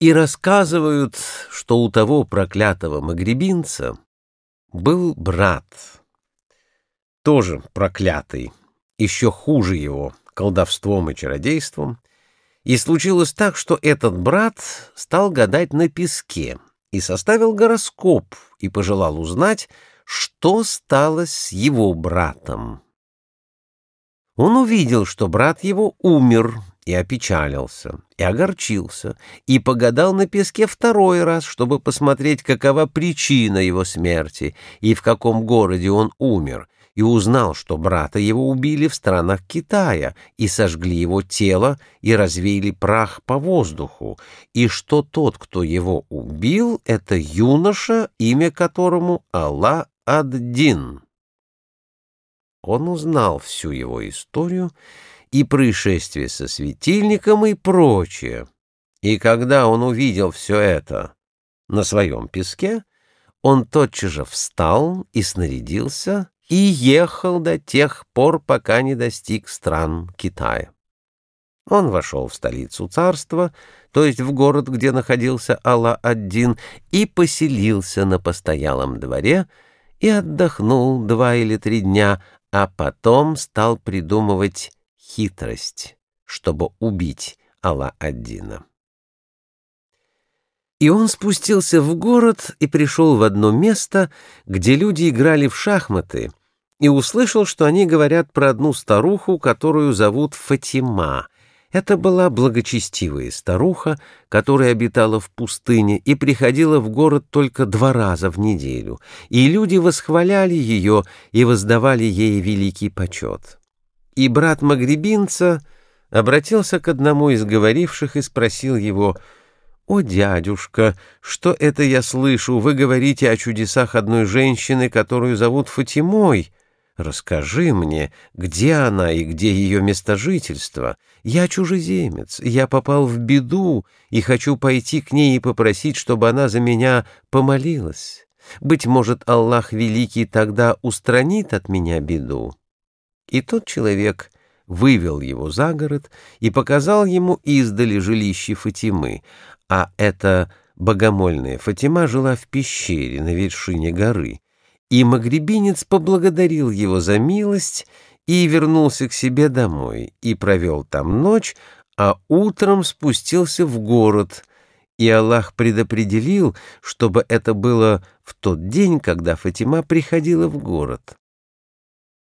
И рассказывают, что у того проклятого магребинца был брат, тоже проклятый, еще хуже его колдовством и чародейством, и случилось так, что этот брат стал гадать на песке и составил гороскоп и пожелал узнать, что стало с его братом. Он увидел, что брат его умер, и опечалился, и огорчился, и погадал на песке второй раз, чтобы посмотреть, какова причина его смерти и в каком городе он умер, и узнал, что брата его убили в странах Китая, и сожгли его тело, и развеяли прах по воздуху, и что тот, кто его убил, это юноша, имя которому Алла Ад-Дин. Он узнал всю его историю, и происшествие со светильником и прочее. И когда он увидел все это на своем песке, он тотчас же встал и снарядился и ехал до тех пор, пока не достиг стран Китая. Он вошел в столицу царства, то есть в город, где находился Алла-Аддин, и поселился на постоялом дворе и отдохнул два или три дня, а потом стал придумывать хитрость, чтобы убить Алла-Аддина. И он спустился в город и пришел в одно место, где люди играли в шахматы, и услышал, что они говорят про одну старуху, которую зовут Фатима. Это была благочестивая старуха, которая обитала в пустыне и приходила в город только два раза в неделю, и люди восхваляли ее и воздавали ей великий почет. И брат Магребинца обратился к одному из говоривших и спросил его, «О, дядюшка, что это я слышу? Вы говорите о чудесах одной женщины, которую зовут Фатимой. Расскажи мне, где она и где ее место жительства. Я чужеземец, я попал в беду и хочу пойти к ней и попросить, чтобы она за меня помолилась. Быть может, Аллах Великий тогда устранит от меня беду». И тот человек вывел его за город и показал ему издали жилище Фатимы, а эта богомольная Фатима жила в пещере на вершине горы. И магребинец поблагодарил его за милость и вернулся к себе домой, и провел там ночь, а утром спустился в город, и Аллах предопределил, чтобы это было в тот день, когда Фатима приходила в город.